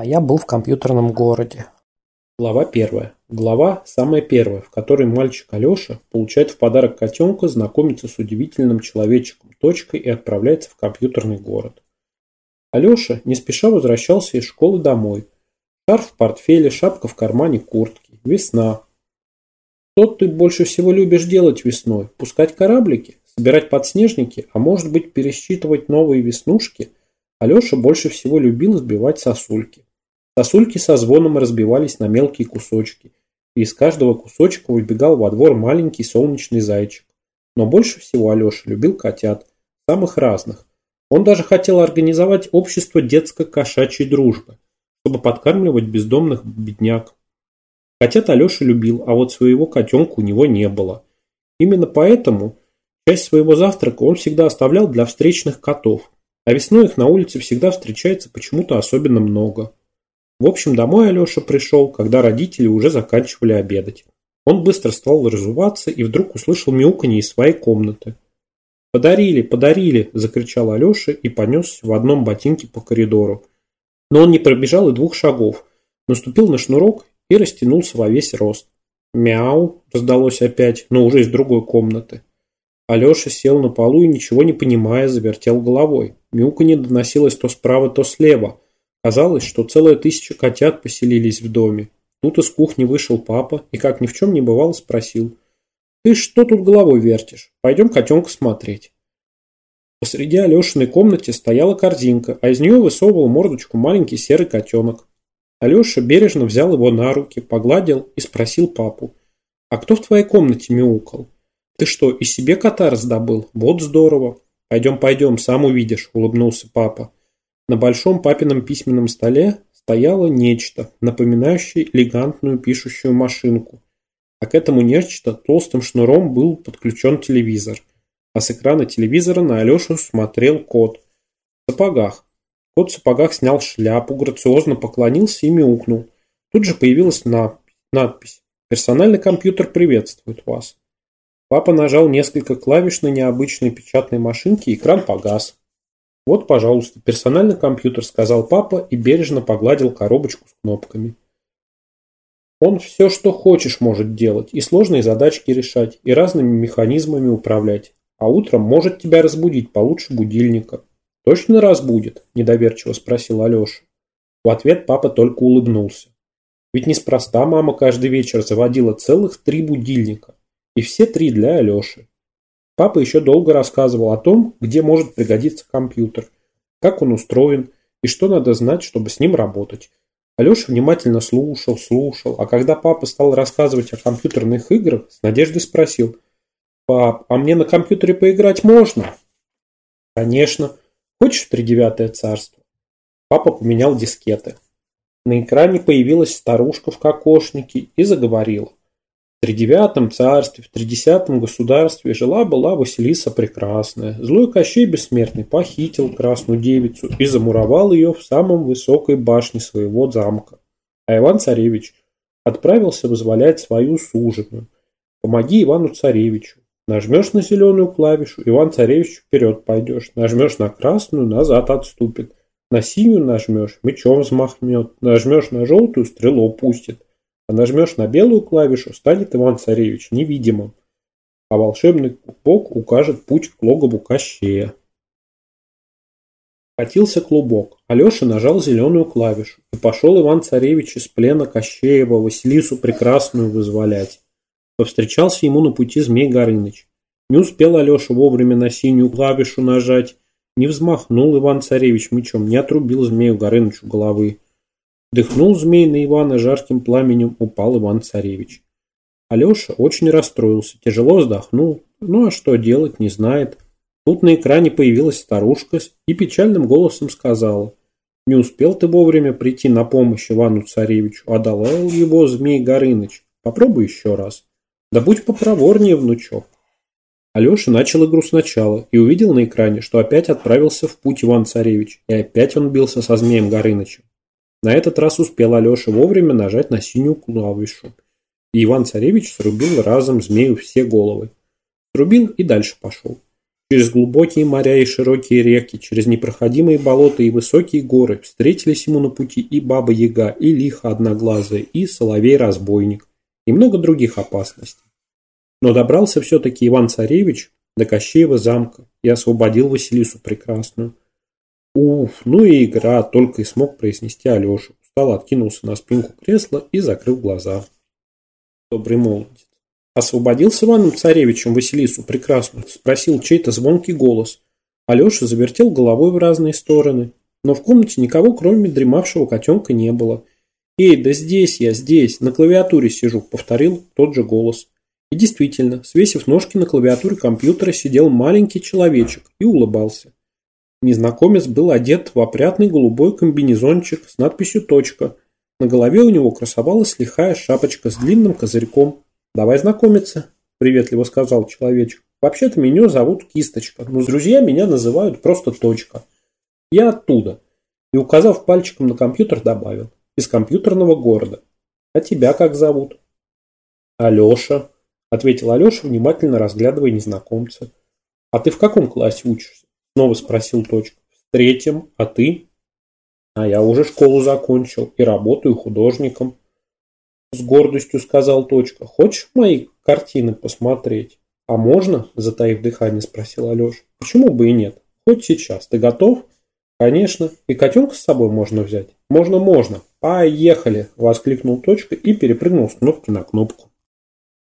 А я был в компьютерном городе. Глава первая. Глава самая первая, в которой мальчик Алеша получает в подарок котенка, знакомится с удивительным человечком точкой и отправляется в компьютерный город. Алеша не спеша возвращался из школы домой. Шарф в портфеле, шапка в кармане куртки. Весна. Что ты больше всего любишь делать весной? Пускать кораблики? Собирать подснежники? А может быть пересчитывать новые веснушки? Алеша больше всего любил сбивать сосульки. Сосульки со звоном разбивались на мелкие кусочки, и из каждого кусочка выбегал во двор маленький солнечный зайчик. Но больше всего Алеша любил котят, самых разных. Он даже хотел организовать общество детско-кошачьей дружбы, чтобы подкармливать бездомных бедняк. Котят Алеша любил, а вот своего котенка у него не было. Именно поэтому часть своего завтрака он всегда оставлял для встречных котов, а весной их на улице всегда встречается почему-то особенно много. В общем, домой Алеша пришел, когда родители уже заканчивали обедать. Он быстро стал разуваться и вдруг услышал мяуканье из своей комнаты. «Подарили, подарили!» – закричал Алеша и понесся в одном ботинке по коридору. Но он не пробежал и двух шагов, наступил на шнурок и растянулся во весь рост. «Мяу!» – раздалось опять, но уже из другой комнаты. Алеша сел на полу и, ничего не понимая, завертел головой. Мяуканье доносилось то справа, то слева – Казалось, что целая тысяча котят поселились в доме. Тут из кухни вышел папа и, как ни в чем не бывало, спросил. «Ты что тут головой вертишь? Пойдем котенка смотреть». Посреди Алешиной комнате стояла корзинка, а из нее высовывал мордочку маленький серый котенок. Алеша бережно взял его на руки, погладил и спросил папу. «А кто в твоей комнате мяукал?» «Ты что, и себе кота раздобыл? Вот здорово!» «Пойдем, пойдем, сам увидишь», – улыбнулся папа. На большом папином письменном столе стояло нечто, напоминающее элегантную пишущую машинку. А к этому нечто толстым шнуром был подключен телевизор. А с экрана телевизора на Алешу смотрел кот. В сапогах. Кот в сапогах снял шляпу, грациозно поклонился и мяукнул. Тут же появилась надпись «Персональный компьютер приветствует вас». Папа нажал несколько клавиш на необычной печатной машинке, и экран погас. «Вот, пожалуйста, персональный компьютер», – сказал папа и бережно погладил коробочку с кнопками. Он все, что хочешь, может делать, и сложные задачки решать, и разными механизмами управлять. А утром может тебя разбудить получше будильника. «Точно разбудит?» – недоверчиво спросил Алеша. В ответ папа только улыбнулся. Ведь неспроста мама каждый вечер заводила целых три будильника. И все три для Алеши. Папа еще долго рассказывал о том, где может пригодиться компьютер, как он устроен и что надо знать, чтобы с ним работать. Алеша внимательно слушал, слушал, а когда папа стал рассказывать о компьютерных играх, с надеждой спросил, «Пап, а мне на компьютере поиграть можно?» «Конечно. Хочешь в тридевятое царство?» Папа поменял дискеты. На экране появилась старушка в кокошнике и заговорила. Тридевятом царстве, в тридесятом государстве жила-была Василиса Прекрасная. Злой Кощей Бессмертный похитил красную девицу и замуровал ее в самом высокой башне своего замка. А Иван-Царевич отправился вызволять свою суженую. Помоги Ивану-Царевичу. Нажмешь на зеленую клавишу, Иван-Царевич вперед пойдешь. Нажмешь на красную, назад отступит. На синюю нажмешь, мечом взмахнет. Нажмешь на желтую, стрелу пустит. А нажмешь на белую клавишу, станет Иван-Царевич невидимым, а волшебный клубок укажет путь к логову Кощея. Катился клубок. Алеша нажал зеленую клавишу, и пошел Иван-Царевич из плена Кощеева Василису Прекрасную вызволять. Повстречался ему на пути Змей Горыныч. Не успел Алеша вовремя на синюю клавишу нажать, не взмахнул Иван-Царевич мечом, не отрубил Змею Горынычу головы. Дыхнул змей на Ивана жарким пламенем, упал Иван-царевич. Алеша очень расстроился, тяжело вздохнул. Ну а что делать, не знает. Тут на экране появилась старушка и печальным голосом сказала. Не успел ты вовремя прийти на помощь Ивану-царевичу, одолел его змей Горыныч. Попробуй еще раз. Да будь попроворнее, внучок. Алеша начал игру сначала и увидел на экране, что опять отправился в путь Иван-царевич, и опять он бился со змеем Горынычем. На этот раз успел Алеша вовремя нажать на синюю клавишу, и Иван-Царевич срубил разом змею все головы. Срубил и дальше пошел. Через глубокие моря и широкие реки, через непроходимые болота и высокие горы встретились ему на пути и Баба-Яга, и Лиха Одноглазая, и Соловей-Разбойник, и много других опасностей. Но добрался все-таки Иван-Царевич до Кощеева замка и освободил Василису Прекрасную. Уф, ну и игра, только и смог произнести Алеша. Устал, откинулся на спинку кресла и закрыл глаза. Добрый молодец. Освободил с Иваном Царевичем Василису прекрасно, спросил чей-то звонкий голос. Алеша завертел головой в разные стороны, но в комнате никого, кроме дремавшего котенка, не было. «Эй, да здесь я, здесь, на клавиатуре сижу», — повторил тот же голос. И действительно, свесив ножки на клавиатуре компьютера, сидел маленький человечек и улыбался. Незнакомец был одет в опрятный голубой комбинезончик с надписью «Точка». На голове у него красовалась лихая шапочка с длинным козырьком. «Давай знакомиться», – приветливо сказал человечек. «Вообще-то меня зовут Кисточка, но друзья меня называют просто Точка. Я оттуда». И, указав пальчиком на компьютер, добавил. «Из компьютерного города. А тебя как зовут?» «Алеша», – ответил Алеша, внимательно разглядывая незнакомца. «А ты в каком классе учишься?» Снова спросил Точка. В третьем, а ты? А я уже школу закончил и работаю художником. С гордостью сказал Точка. Хочешь мои картины посмотреть? А можно? Затаив дыхание, спросил Алеша. Почему бы и нет? Хоть сейчас. Ты готов? Конечно. И котенка с собой можно взять? Можно, можно. Поехали! Воскликнул Точка и перепрыгнул с кнопки на кнопку.